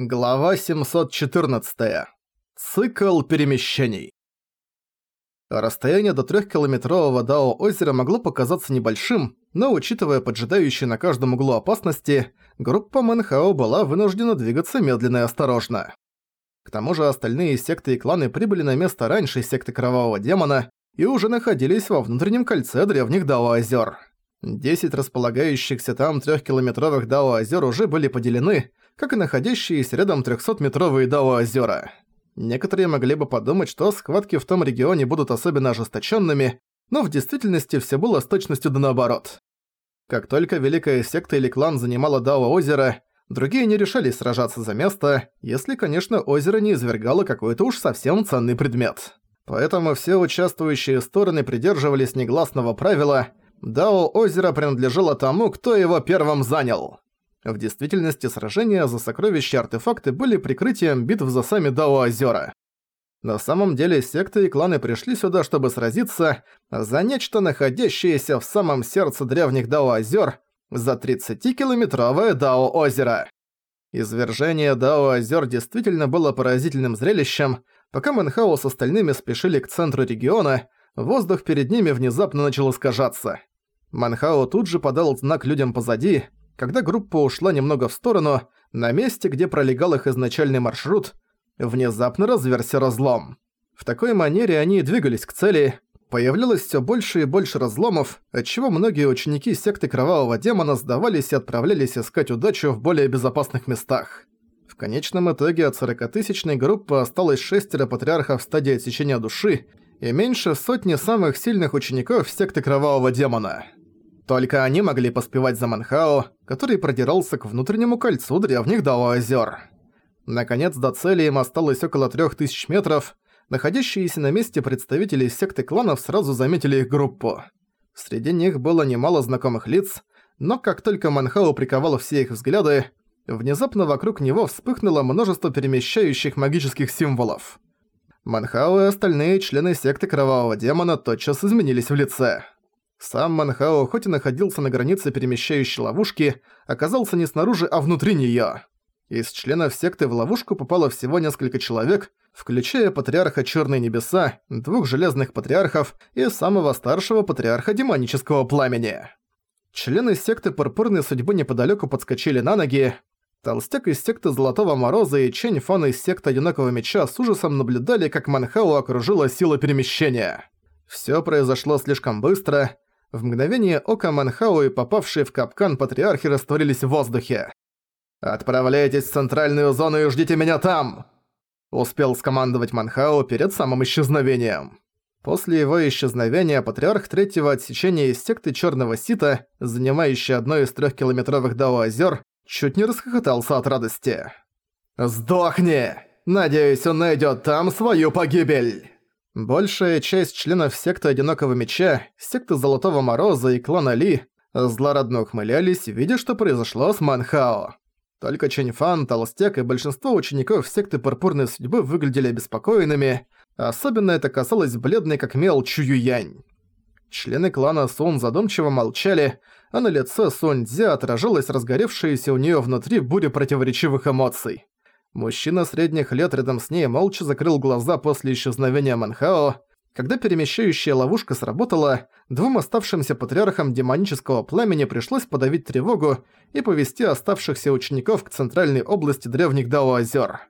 Глава 714. Цикл перемещений. Расстояние до трехкилометрового Дао озера могло показаться небольшим, но учитывая поджидающие на каждом углу опасности, группа Мэнхао была вынуждена двигаться медленно и осторожно. К тому же остальные секты и кланы прибыли на место раньше секты Кровавого Демона и уже находились во внутреннем кольце древних Дао-озер. Десять располагающихся там трехкилометровых Дао-озер уже были поделены, как и находящиеся рядом 300-метровые Дао-озера. Некоторые могли бы подумать, что схватки в том регионе будут особенно ожесточенными, но в действительности все было с точностью да наоборот. Как только Великая Секта или клан занимала Дао-озеро, другие не решались сражаться за место, если, конечно, озеро не извергало какой-то уж совсем ценный предмет. Поэтому все участвующие стороны придерживались негласного правила «Дао-озеро принадлежало тому, кто его первым занял». В действительности сражения за сокровища и артефакты были прикрытием битв за сами Дао-озера. На самом деле секты и кланы пришли сюда, чтобы сразиться за нечто, находящееся в самом сердце древних Дао-озер, за 30-километровое Дао-озеро. Извержение Дао-озер действительно было поразительным зрелищем. Пока Мэнхао с остальными спешили к центру региона, воздух перед ними внезапно начал искажаться. Манхао тут же подал знак людям позади, когда группа ушла немного в сторону, на месте, где пролегал их изначальный маршрут, внезапно разверся разлом. В такой манере они двигались к цели, появлялось все больше и больше разломов, отчего многие ученики секты Кровавого Демона сдавались и отправлялись искать удачу в более безопасных местах. В конечном итоге от 40-тысячной группы осталось шестеро патриархов в стадии отсечения души и меньше сотни самых сильных учеников секты Кровавого Демона. Только они могли поспевать за Манхао, который продирался к внутреннему кольцу древних Дао-озер. Наконец, до цели им осталось около 3000 метров. Находящиеся на месте представители секты кланов сразу заметили их группу. Среди них было немало знакомых лиц, но как только Манхао приковал все их взгляды, внезапно вокруг него вспыхнуло множество перемещающих магических символов. Манхао и остальные члены секты Кровавого Демона тотчас изменились в лице. Сам Манхао, хоть и находился на границе перемещающей ловушки, оказался не снаружи, а внутри неё. Из членов секты в ловушку попало всего несколько человек, включая патриарха Чёрной Небеса, двух железных патриархов и самого старшего патриарха демонического пламени. Члены секты Пурпурной Судьбы неподалёку подскочили на ноги. Толстяк из секты Золотого Мороза и Чэнь Фан из секты Одинокого Меча с ужасом наблюдали, как Манхао окружила сила перемещения. Всё произошло слишком быстро, в мгновение ока Манхау и попавшие в капкан патриархи растворились в воздухе. «Отправляйтесь в центральную зону и ждите меня там!» Успел скомандовать Манхау перед самым исчезновением. После его исчезновения патриарх третьего отсечения из секты Чёрного Сита, занимающий одно из трехкилометровых Дао-озер, чуть не расхохотался от радости. «Сдохни! Надеюсь, он найдёт там свою погибель!» Большая часть членов секты Одинокого Меча, секты Золотого Мороза и клана Ли злорадно ухмылялись, видя, что произошло с Манхао. Только Чэньфан, Толстяк и большинство учеников секты Пурпурной Судьбы выглядели обеспокоенными, особенно это касалось бледной как мел Чуюянь. Члены клана Сун задумчиво молчали, а на лице Сунь Цзя отражалась разгоревшаяся у неё внутри буря противоречивых эмоций. Мужчина средних лет рядом с ней молча закрыл глаза после исчезновения Манхао. Когда перемещающая ловушка сработала, двум оставшимся патриархам демонического пламени пришлось подавить тревогу и повести оставшихся учеников к центральной области древних Дао-озер.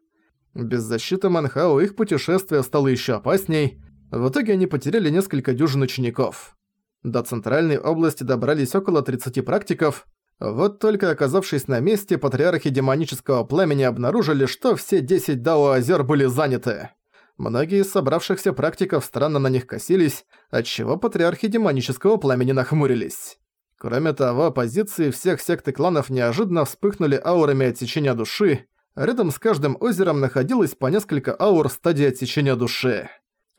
Без защиты Манхао их путешествие стало еще опасней. В итоге они потеряли несколько дюжин учеников. До центральной области добрались около 30 практиков, вот только оказавшись на месте, патриархи демонического племени обнаружили, что все 10 Дао-озер были заняты. Многие из собравшихся практиков странно на них косились, отчего патриархи демонического пламени нахмурились. Кроме того, позиции всех сект и кланов неожиданно вспыхнули аурами отсечения души, рядом с каждым озером находилось по несколько аур стадии отсечения души.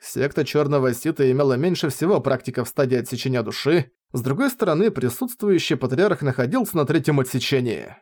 Секта Черного Сита имела меньше всего практиков стадии отсечения души, с другой стороны, присутствующий патриарх находился на третьем отсечении.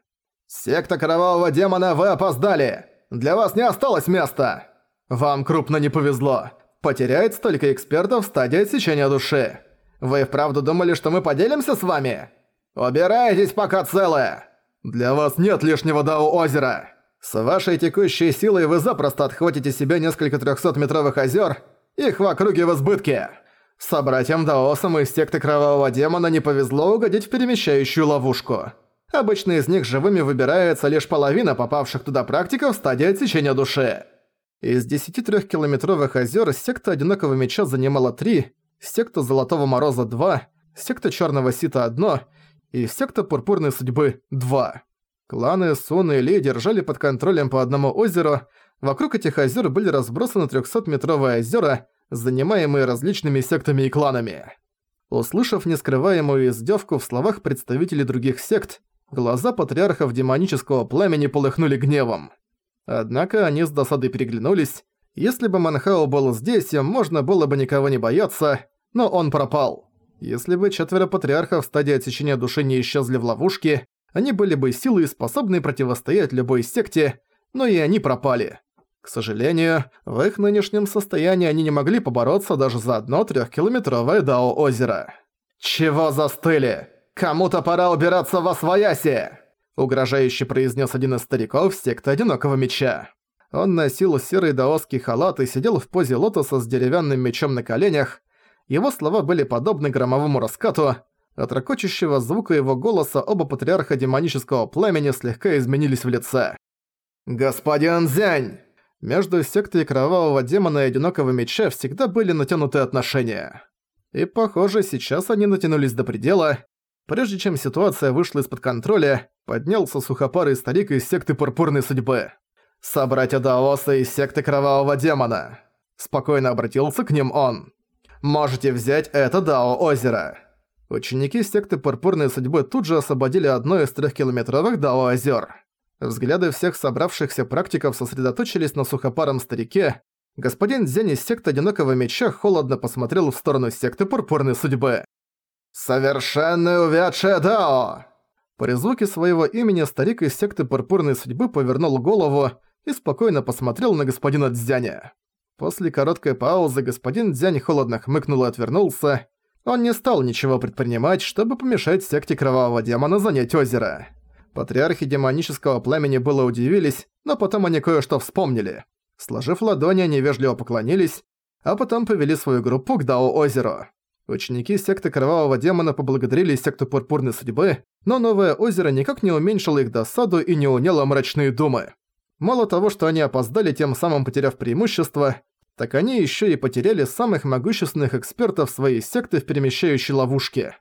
«Секта Кровавого Демона, вы опоздали! Для вас не осталось места! Вам крупно не повезло. Потеряет столько экспертов в стадии отсечения души. Вы вправду думали, что мы поделимся с вами? Убирайтесь, пока целые! Для вас нет лишнего Дао озера! С вашей текущей силой вы запросто отхватите себе несколько трехсотметровых озер, их в округе в избытке. Собратьям Даосам из секты Кровавого Демона не повезло угодить в перемещающую ловушку. Обычно из них живыми выбирается лишь половина попавших туда практиков в стадии отсечения души. Из 10 трехкилометровых озер секта Одинокого Меча занимала 3, секта Золотого Мороза 2, секта Черного Сита 1 и секта Пурпурной Судьбы 2. Кланы Сун и Ли держали под контролем по одному озеру, вокруг этих озер были разбросаны 300-метровые озера, занимаемые различными сектами и кланами. Услышав нескрываемую издевку в словах представителей других сект, глаза патриархов демонического пламени полыхнули гневом. Однако они с досадой переглянулись. Если бы Манхао был здесь, им можно было бы никого не бояться, но он пропал. Если бы четверо патриархов в стадии отсечения души не исчезли в ловушке, они были бы силой, способной противостоять любой секте, но и они пропали. К сожалению, в их нынешнем состоянии они не могли побороться даже за одно трехкилометровое Дао-озеро. «Чего застыли? Кому-то пора убираться во свояси!» Угрожающе произнес один из стариков секты Одинокого Меча. Он носил серый даосский халат и сидел в позе лотоса с деревянным мечом на коленях. Его слова были подобны громовому раскату, от ракочущего звука его голоса оба патриарха демонического племени слегка изменились в лице. «Господин Зянь!» Между сектой Кровавого Демона и Одинокого Меча всегда были натянутые отношения. И, похоже, сейчас они натянулись до предела. Прежде чем ситуация вышла из-под контроля, поднялся сухопарый старик из секты Пурпурной Судьбы. «Собратья Даоса из секты Кровавого Демона!» Спокойно обратился к ним он. «Можете взять это Дао-озеро!» Ученики секты Пурпурной Судьбы тут же освободили одно из трехкилометровых Дао-озер. Взгляды всех собравшихся практиков сосредоточились на сухопаром старике. Господин Дзянь из секты Одинокого Меча холодно посмотрел в сторону секты Пурпурной Судьбы. «Совершенно увядшее Дао!» При звуке своего имени старик из секты Пурпурной Судьбы повернул голову и спокойно посмотрел на господина Дзяня. После короткой паузы господин Дзянь холодно хмыкнул и отвернулся. Он не стал ничего предпринимать, чтобы помешать секте Кровавого Демона занять озеро. Патриархи демонического племени было удивились, но потом они кое-что вспомнили. Сложив ладони, они вежливо поклонились, а потом повели свою группу к Дао-озеру. Ученики секты Кровавого Демона поблагодарили секту Пурпурной Судьбы, но новое озеро никак не уменьшило их досаду и не уняло мрачные думы. Мало того, что они опоздали, тем самым потеряв преимущество, так они еще и потеряли самых могущественных экспертов своей секты в перемещающей ловушке.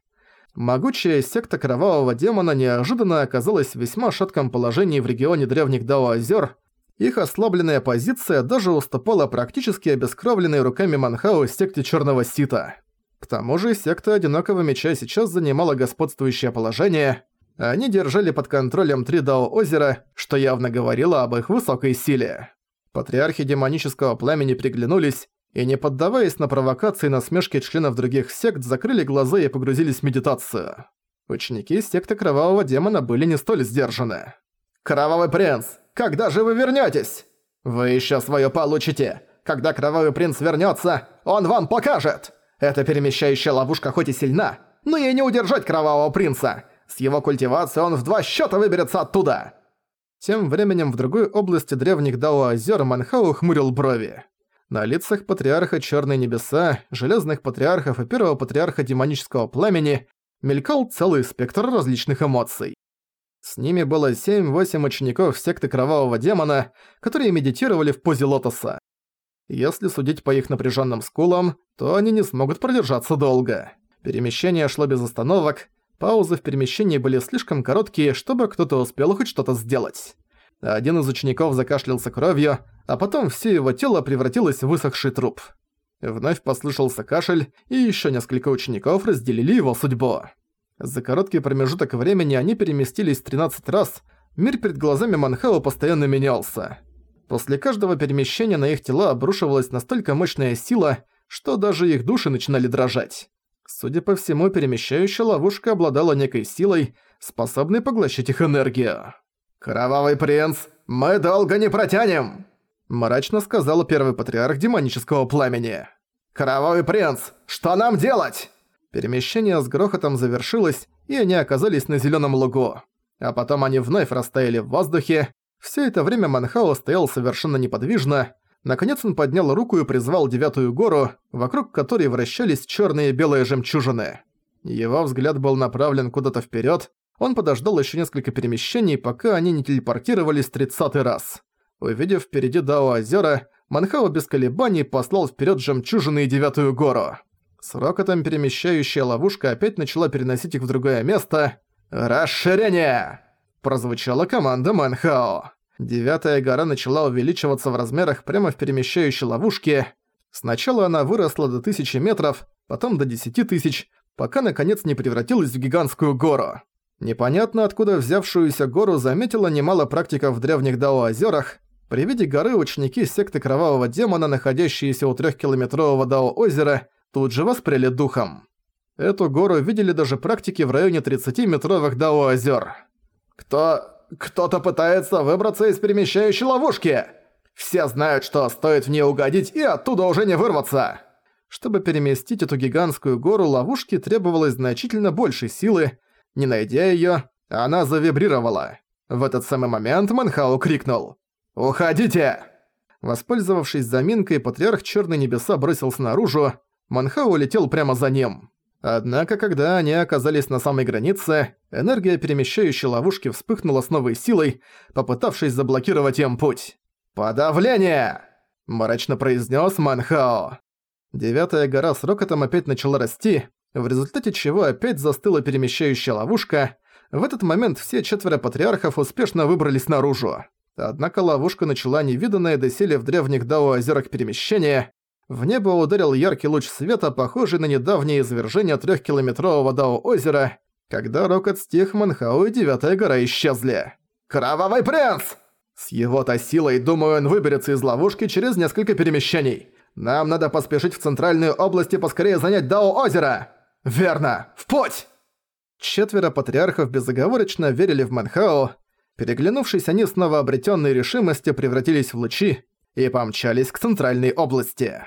Могучая секта Кровавого Демона неожиданно оказалась в весьма шатком положении в регионе древних Дао-озер. Их ослабленная позиция даже уступала практически обескровленной руками Манхау секте Черного Сита. К тому же секта Одинокого Меча сейчас занимала господствующее положение. Они держали под контролем три Дао-озера, что явно говорило об их высокой силе. Патриархи демонического пламени приглянулись и, не поддаваясь на провокации и насмешки членов других сект, закрыли глаза и погрузились в медитацию. Ученики секты Кровавого Демона были не столь сдержаны. «Кровавый принц, когда же вы вернётесь?» «Вы ещё своё получите. Когда Кровавый принц вернётся, он вам покажет!» «Эта перемещающая ловушка хоть и сильна, но ей не удержать Кровавого принца. С его культивацией он в два счёта выберется оттуда!» Тем временем в другой области древних Дао-озер Манхау хмурил брови. На лицах патриарха Черной Небеса, Железных Патриархов и Первого Патриарха Демонического Пламени мелькал целый спектр различных эмоций. С ними было 7-8 учеников секты Кровавого Демона, которые медитировали в позе лотоса. Если судить по их напряженным скулам, то они не смогут продержаться долго. Перемещение шло без остановок, Паузы в перемещении были слишком короткие, чтобы кто-то успел хоть что-то сделать. Один из учеников закашлялся кровью, а потом все его тело превратилось в высохший труп. Вновь послышался кашель, и еще несколько учеников разделили его судьбу. За короткий промежуток времени они переместились 13 раз, мир перед глазами Манхао постоянно менялся. После каждого перемещения на их тела обрушивалась настолько мощная сила, что даже их души начинали дрожать. Судя по всему, перемещающая ловушка обладала некой силой, способной поглощать их энергию. «Кровавый принц, мы долго не протянем!» Мрачно сказал первый патриарх демонического пламени. «Кровавый принц, что нам делать?» Перемещение с грохотом завершилось, и они оказались на зелёном лугу. А потом они вновь растаяли в воздухе. Все это время Манхао стоял совершенно неподвижно. Наконец он поднял руку и призвал девятую гору, вокруг которой вращались черные и белые жемчужины. Его взгляд был направлен куда-то вперед. Он подождал еще несколько перемещений, пока они не телепортировались тридцатый раз. Увидев впереди Дао озера, Манхао без колебаний послал вперед жемчужины и девятую гору. С рокотом перемещающая ловушка опять начала переносить их в другое место. «Расширение!» – прозвучала команда Манхао. Девятая гора начала увеличиваться в размерах прямо в перемещающей ловушке. Сначала она выросла до тысячи метров, потом до десяти тысяч, пока наконец не превратилась в гигантскую гору. Непонятно откуда взявшуюся гору заметила немало практиков в древних Дао-озерах. При виде горы ученики секты Кровавого Демона, находящиеся у трехкилометрового Дао-озера, тут же воспряли духом. Эту гору видели даже практики в районе 30-метровых Дао-озер. «Кто... кто-то пытается выбраться из перемещающей ловушки! Все знают, что стоит в нее угодить и оттуда уже не вырваться!» Чтобы переместить эту гигантскую гору, ловушки требовалось значительно больше силы. Не найдя её, она завибрировала. В этот самый момент Манхау крикнул «Уходите!». Воспользовавшись заминкой, Патриарх Чёрной Небеса бросился наружу, Манхау летел прямо за ним. Однако, когда они оказались на самой границе, энергия перемещающей ловушки вспыхнула с новой силой, попытавшись заблокировать им путь. «Подавление!» – мрачно произнес Манхао. Девятая гора с рокотом опять начала расти, в результате чего опять застыла перемещающая ловушка. В этот момент все четверо патриархов успешно выбрались наружу. Однако ловушка начала невиданное доселе в древних Дао-озерах перемещение. В небо ударил яркий луч света, похожий на недавнее извержение трехкилометрового Дао-озера, когда рокот стих Манхау и Девятая гора исчезли. «Кровавый принц!» С его-то силой, думаю, он выберется из ловушки через несколько перемещений. Нам надо поспешить в центральную область и поскорее занять Дао-озеро! Верно! В путь!» Четверо патриархов безоговорочно верили в Манхао. Переглянувшись, они с новообретённой решимостью превратились в лучи и помчались к центральной области.